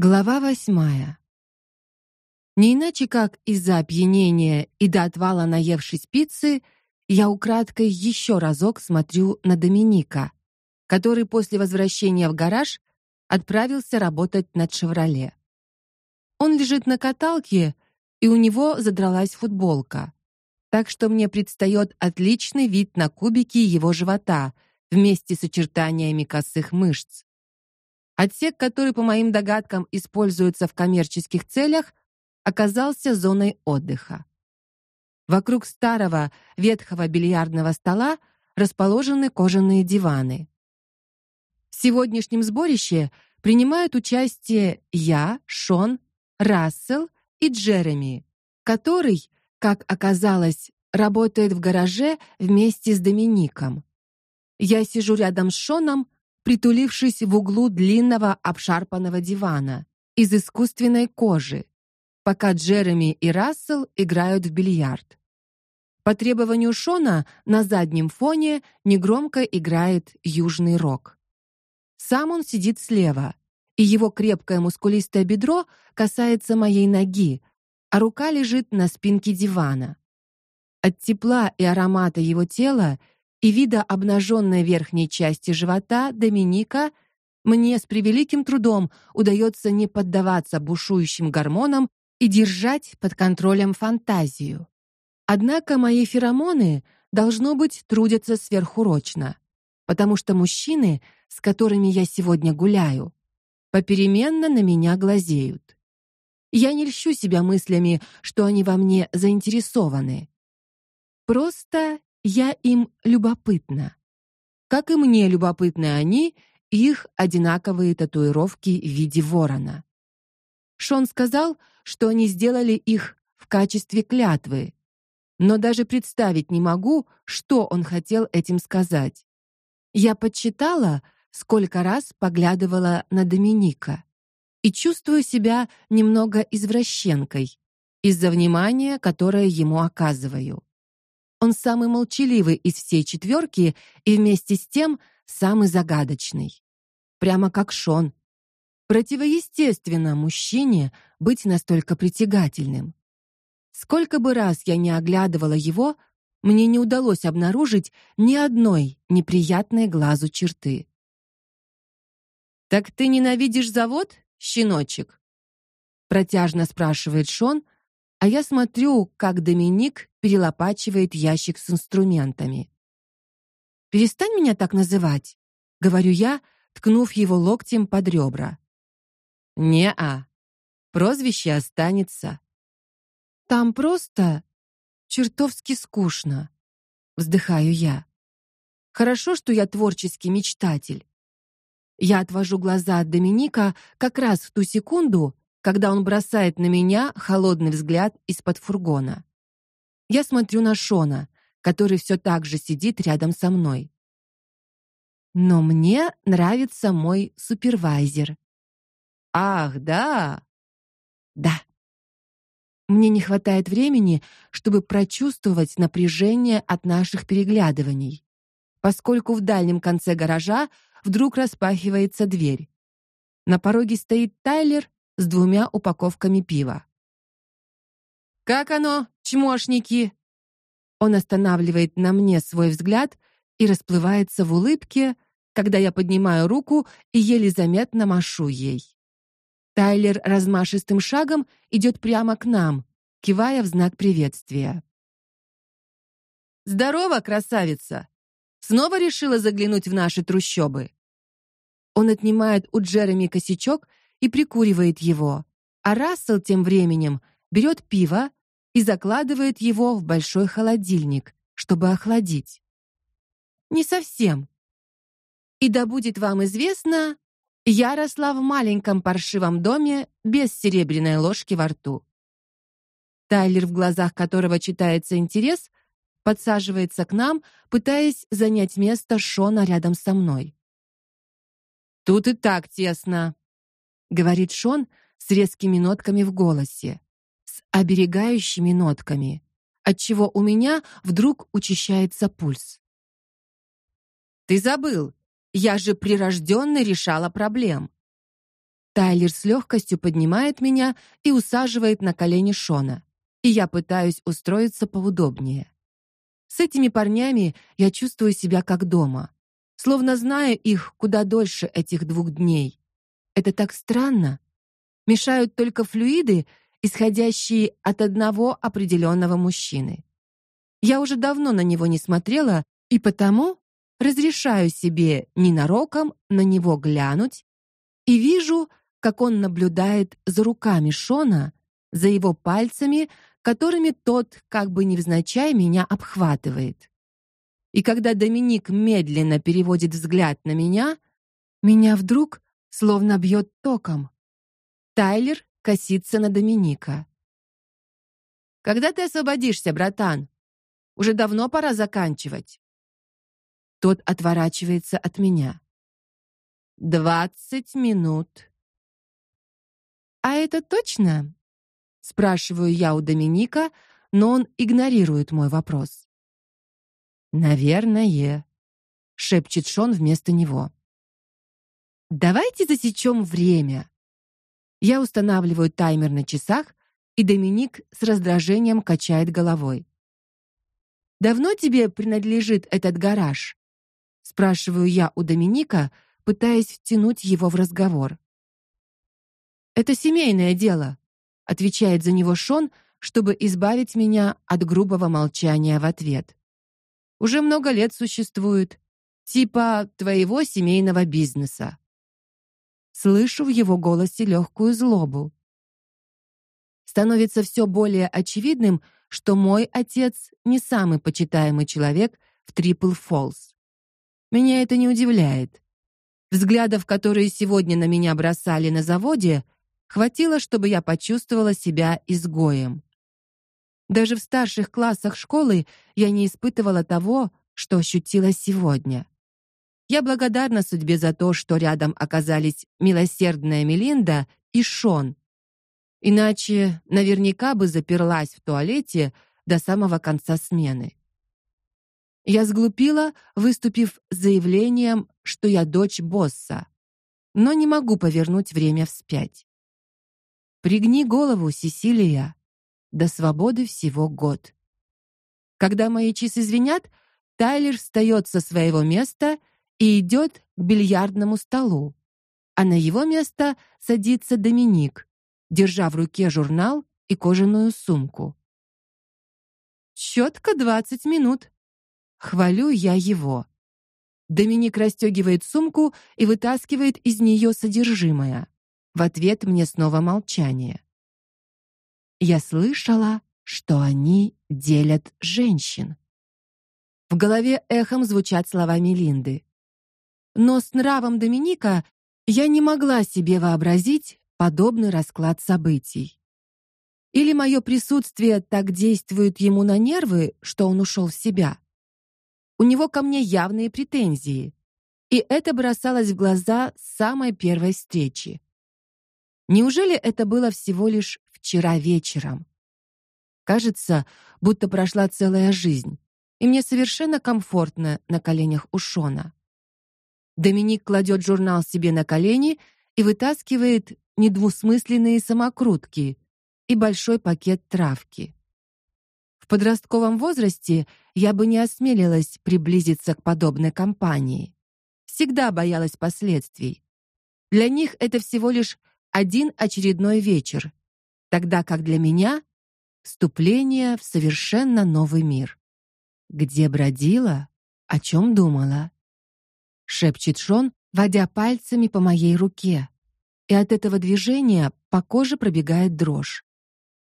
Глава восьмая. Не иначе как из-за опьянения и до отвала наевшись пиццы, я украдкой еще разок смотрю на Доминика, который после возвращения в гараж отправился работать над «Шевроле». Он лежит на каталке, и у него задралась футболка. Так что мне предстает отличный вид на кубики его живота вместе с очертаниями косых мышц. Отсек, который, по моим догадкам, используется в коммерческих целях, оказался зоной отдыха. Вокруг старого ветхого бильярдного стола расположены кожаные диваны. В сегодняшнем сборище принимают участие я, Шон, Рассел и Джереми, который, как оказалось, работает в гараже вместе с Домиником. Я сижу рядом с Шоном, притулившись в углу длинного обшарпанного дивана из искусственной кожи, пока Джереми и Рассел играют в бильярд. По требованию Шона на заднем фоне негромко играет южный рок. Сам он сидит слева, и его крепкое мускулистое бедро касается моей ноги, а рука лежит на спинке дивана. От тепла и аромата его тела и вида обнаженной верхней части живота Доминика мне с превеликим трудом удается не поддаваться бушующим гормонам и держать под контролем фантазию. Однако мои феромоны должно быть трудятся сверхурочно, потому что мужчины, с которыми я сегодня гуляю, попеременно на меня глазеют. Я не льщу себя мыслями, что они во мне заинтересованы. Просто я им любопытна. Как и мне любопытны они, их одинаковые татуировки в виде ворона. Шон сказал, что они сделали их в качестве клятвы, но даже представить не могу, что он хотел этим сказать. Я подсчитала, сколько раз поглядывала на Доминика и чувствую себя немного извращенкой из-за внимания, которое ему оказываю. Он самый молчаливый из всей четверки и вместе с тем самый загадочный. Прямо как Шон. Противоестественно мужчине быть настолько притягательным. Сколько бы раз я не оглядывала его, мне не удалось обнаружить ни одной неприятной глазу черты. Так ты ненавидишь завод, щеночек? протяжно спрашивает Шон, а я смотрю, как Доминик перелопачивает ящик с инструментами. Перестань меня так называть, говорю я, ткнув его локтем под ребра. Не-а. Прозвище останется. Там просто чертовски скучно, вздыхаю я. Хорошо, что я творческий мечтатель. Я отвожу глаза от Доминика как раз в ту секунду, когда он бросает на меня холодный взгляд из-под фургона. Я смотрю на Шона, который все так же сидит рядом со мной. Но мне нравится мой супервайзер. Ах, да. Да. Мне не хватает времени, чтобы прочувствовать напряжение от наших переглядываний, поскольку в дальнем конце гаража вдруг распахивается дверь. На пороге стоит Тайлер с двумя упаковками пива. Как оно, чмошники? Он останавливает на мне свой взгляд и расплывается в улыбке, когда я поднимаю руку и еле заметно машу ей. Тайлер размашистым шагом идет прямо к нам, кивая в знак приветствия. Здорово, красавица. Снова решила заглянуть в наши трущобы. Он отнимает у Джереми косячок и прикуривает его, а Рассел тем временем берет пиво и закладывает его в большой холодильник, чтобы охладить. Не совсем. И да будет вам известно, я росла в маленьком паршивом доме без серебряной ложки во рту. Тайлер, в глазах которого читается интерес, подсаживается к нам, пытаясь занять место Шона рядом со мной. Тут и так тесно, говорит Шон с резкими нотками в голосе, с оберегающими нотками, отчего у меня вдруг учащается пульс. Ты забыл, я же прирожденный решала проблем. Тайлер с легкостью поднимает меня и усаживает на колени Шона, и я пытаюсь устроиться поудобнее. С этими парнями я чувствую себя как дома, словно знаю их куда дольше этих двух дней. Это так странно. Мешают только флюиды, исходящие от одного определенного мужчины. Я уже давно на него не смотрела, и потому разрешаю себе ненароком на него глянуть и вижу, как он наблюдает за руками Шона, за его пальцами, которыми тот как бы невзначай меня обхватывает. И когда Доминик медленно переводит взгляд на меня, меня вдруг словно бьет током. Тайлер косится на Доминика. Когда ты освободишься, братан? Уже давно пора заканчивать. Тот отворачивается от меня. «Двадцать минут. А это точно? спрашиваю я у Доминика, но он игнорирует мой вопрос. Наверное, шепчет Шон вместо него. Давайте засечем время. Я устанавливаю таймер на часах, и Доминик с раздражением качает головой. Давно тебе принадлежит этот гараж? спрашиваю я у Доминика, пытаясь втянуть его в разговор. Это семейное дело, отвечает за него Шон, чтобы избавить меня от грубого молчания в ответ. Уже много лет существует, типа твоего семейного бизнеса. Слышу в его голосе легкую злобу. Становится все более очевидным, что мой отец не самый почитаемый человек в Трипл Фолс. Меня это не удивляет. Взглядов, которые сегодня на меня бросали на заводе, хватило, чтобы я почувствовала себя изгоем. Даже в старших классах школы я не испытывала того, что ощутила сегодня. Я благодарна судьбе за то, что рядом оказались милосердная Мелинда и Шон, Иначе наверняка бы заперлась в туалете до самого конца смены. Я сглупила, выступив с заявлением, что я дочь босса, но не могу повернуть время вспять. Пригни голову, Сесилия. До свободы всего год. Когда мои часы звенят, Тайлер встает со своего места и идет к бильярдному столу, а на его место садится Доминик, держа в руке журнал и кожаную сумку. Четко двадцать минут. Хвалю я его. Доминик расстегивает сумку и вытаскивает из нее содержимое. В ответ мне снова молчание. Я слышала, что они делят женщин. В голове эхом звучат слова Мелинды. Но с нравом Доминика я не могла себе вообразить, подобный расклад событий. Или мое присутствие так действует ему на нервы, что он ушел в себя. У него ко мне явные претензии, и это бросалось в глаза с самой первой встречи. Неужели это было всего лишь вчера вечером? Кажется, будто прошла целая жизнь, и мне совершенно комфортно на коленях у Шона. Доминик кладет журнал себе на колени и вытаскивает недвусмысленные самокрутки и большой пакет травки. В подростковом возрасте я бы не осмелилась приблизиться к подобной компании. Всегда боялась последствий. Для них это всего лишь один очередной вечер, тогда как для меня вступление в совершенно новый мир. Где бродила, о чем думала, шепчет Шон, водя пальцами по моей руке и от этого движения по коже пробегает дрожь.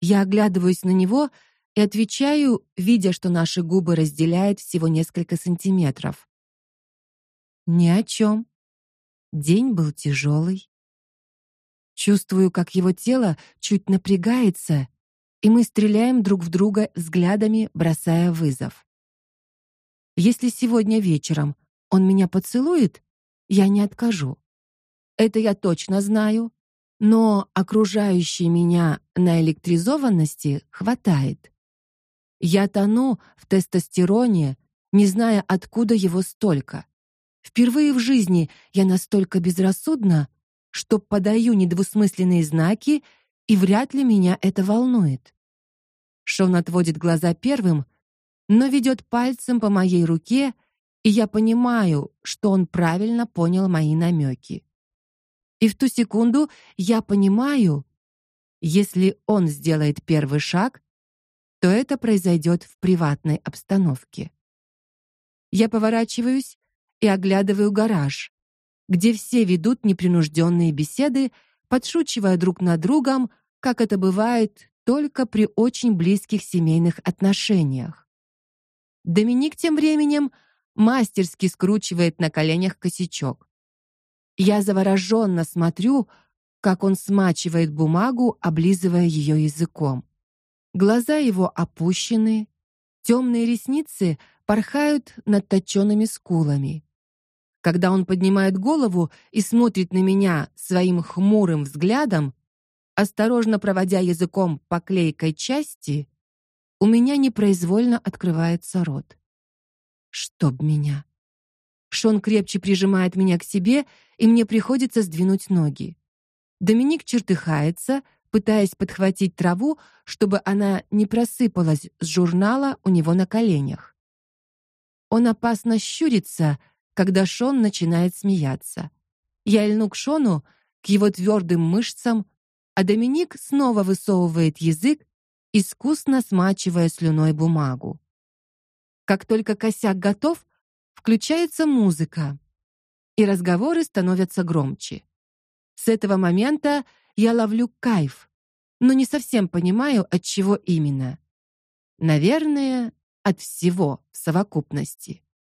Я оглядываюсь на него и отвечаю, видя, что наши губы разделяют всего несколько сантиметров. Ни о чем. День был тяжелый. Чувствую, как его тело чуть напрягается, и мы стреляем друг в друга взглядами, бросая вызов. Если сегодня вечером он меня поцелует, я не откажу. Это я точно знаю, но окружающей меня наэлектризованности хватает. Я тону в тестостероне, не зная, откуда его столько. Впервые в жизни я настолько безрассудна, что подаю недвусмысленные знаки, и вряд ли меня это волнует. Шон отводит глаза первым, но ведет пальцем по моей руке, и я понимаю, что он правильно понял мои намеки. И в ту секунду я понимаю, если он сделает первый шаг, то это произойдет в приватной обстановке. Я поворачиваюсь и оглядываю гараж, где все ведут непринужденные беседы, подшучивая друг над другом, как это бывает только при очень близких семейных отношениях. Доминик тем временем мастерски скручивает на коленях косячок. Я завороженно смотрю, как он смачивает бумагу, облизывая ее языком. Глаза его опущены, темные ресницы порхают над точёными скулами. Когда он поднимает голову и смотрит на меня своим хмурым взглядом, осторожно проводя языком по клейкой части, у меня непроизвольно открывается рот. Чтоб меня. Шон крепче прижимает меня к себе, и мне приходится сдвинуть ноги. Доминик чертыхается, пытаясь подхватить траву, чтобы она не просыпалась с журнала у него на коленях. Он опасно щурится, когда Шон начинает смеяться. Я льну к Шону, к его твердым мышцам, а Доминик снова высовывает язык, искусно смачивая слюной бумагу. Как только косяк готов, включается музыка, и разговоры становятся громче. С этого момента я ловлю кайф, но не совсем понимаю, от чего именно. Наверное, от всего в совокупности.